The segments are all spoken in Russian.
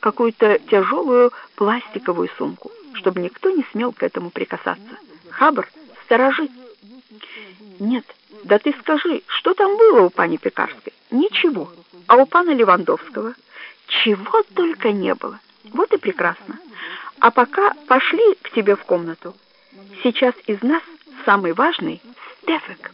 какую-то тяжелую пластиковую сумку, чтобы никто не смел к этому прикасаться. Хабр, сторожи. Нет, да ты скажи, что там было у пани Пекарской? Ничего. А у пана Левандовского? Чего только не было. Вот и прекрасно. А пока пошли к тебе в комнату. Сейчас из нас самый важный Стефик.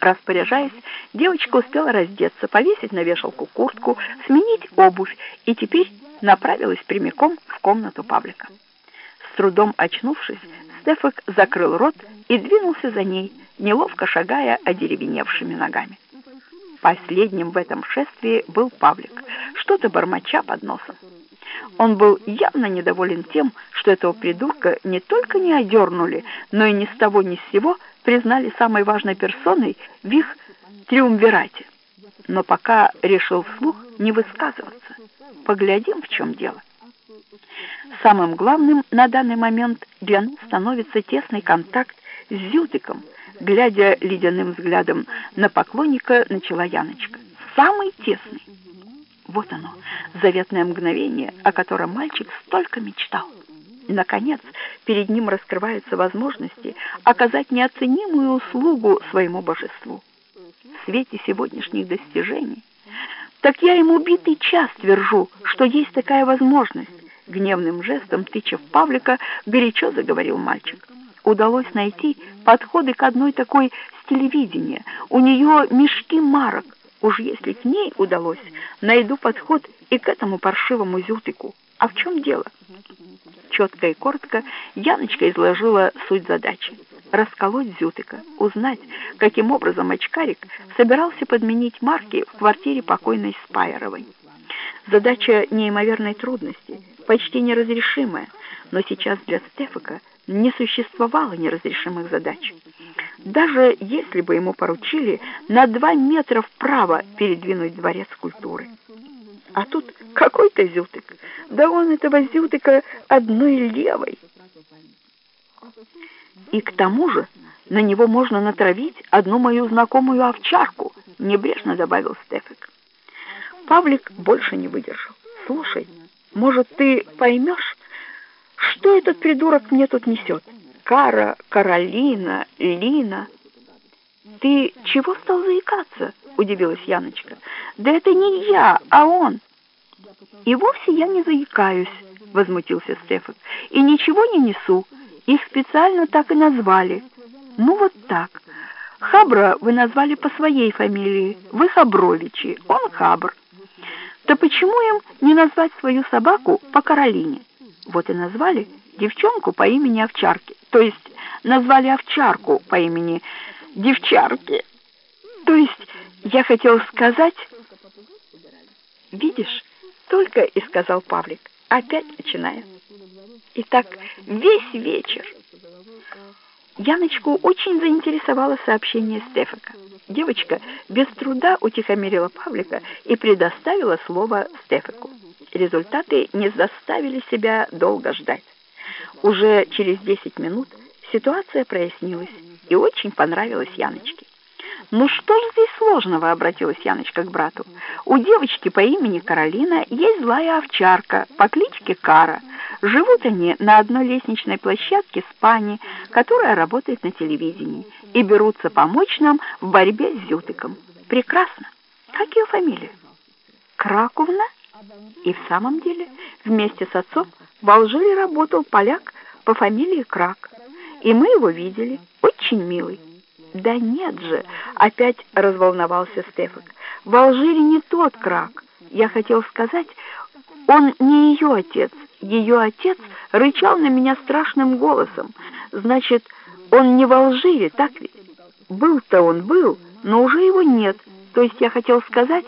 Распоряжаясь, девочка успела раздеться, повесить на вешалку куртку, сменить обувь и теперь направилась прямиком в комнату Павлика. С трудом очнувшись, Стефик закрыл рот и двинулся за ней, неловко шагая одеревеневшими ногами. Последним в этом шествии был Павлик, что-то бормоча под носом. Он был явно недоволен тем, что этого придурка не только не одернули, но и ни с того ни с сего признали самой важной персоной в их триумвирате. Но пока решил вслух не высказываться. Поглядим, в чем дело. Самым главным на данный момент для нас становится тесный контакт с Зютиком, глядя ледяным взглядом на поклонника, начала Яночка. Самый тесный. Вот оно, заветное мгновение, о котором мальчик столько мечтал. Наконец, перед ним раскрываются возможности оказать неоценимую услугу своему божеству. В свете сегодняшних достижений. Так я ему битый час твержу, что есть такая возможность. Гневным жестом, тыча в Павлика, горячо заговорил мальчик. Удалось найти подходы к одной такой с телевидения. У нее мешки марок. Уж если к ней удалось, найду подход и к этому паршивому зютыку. А в чем дело? Четко и коротко Яночка изложила суть задачи. Расколоть зютыка, узнать, каким образом очкарик собирался подменить марки в квартире покойной Спайеровой. Задача неимоверной трудности, почти неразрешимая, но сейчас для Стефика не существовало неразрешимых задач. Даже если бы ему поручили на два метра вправо передвинуть дворец культуры. А тут какой-то зютык. Да он этого зютыка одной левой. И к тому же на него можно натравить одну мою знакомую овчарку, небрежно добавил Стефик. Павлик больше не выдержал. Слушай, может, ты поймешь, что этот придурок мне тут несет? Кара, Каролина, Лина. Ты чего стал заикаться? Удивилась Яночка. Да это не я, а он. И вовсе я не заикаюсь, возмутился Стефан. И ничего не несу. Их специально так и назвали. Ну вот так. Хабра вы назвали по своей фамилии. Вы Хабровичи, он Хабр. Да почему им не назвать свою собаку по Каролине? Вот и назвали девчонку по имени Овчарки. То есть назвали овчарку по имени Девчарки. То есть я хотел сказать... Видишь, только и сказал Павлик, опять начиная. И так весь вечер. Яночку очень заинтересовало сообщение Стефака. Девочка без труда утихомирила Павлика и предоставила слово Стефаку. Результаты не заставили себя долго ждать. Уже через 10 минут ситуация прояснилась и очень понравилась Яночке. «Ну что же здесь сложного?» — обратилась Яночка к брату. «У девочки по имени Каролина есть злая овчарка по кличке Кара. Живут они на одной лестничной площадке с пани, которая работает на телевидении, и берутся помочь нам в борьбе с Зютыком. Прекрасно. Как ее фамилия?» «Краковна?» И в самом деле вместе с отцом в Алжире работал поляк по фамилии Крак. И мы его видели. Очень милый. Да нет же, опять разволновался Стефан. В Алжире не тот Крак. Я хотел сказать, он не ее отец. Ее отец рычал на меня страшным голосом. Значит, он не в Алжире, так ведь? Был-то он был, но уже его нет. То есть я хотел сказать...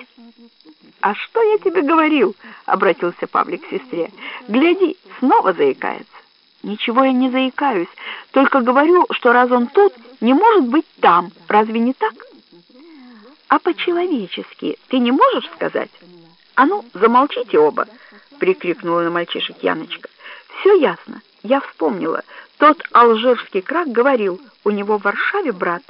«А что я тебе говорил?» — обратился Павлик к сестре. «Гляди, снова заикается». «Ничего я не заикаюсь, только говорю, что раз он тут, не может быть там. Разве не так?» «А по-человечески ты не можешь сказать?» «А ну, замолчите оба!» — прикрикнула на мальчишек Яночка. «Все ясно. Я вспомнила. Тот алжирский крак говорил, у него в Варшаве брат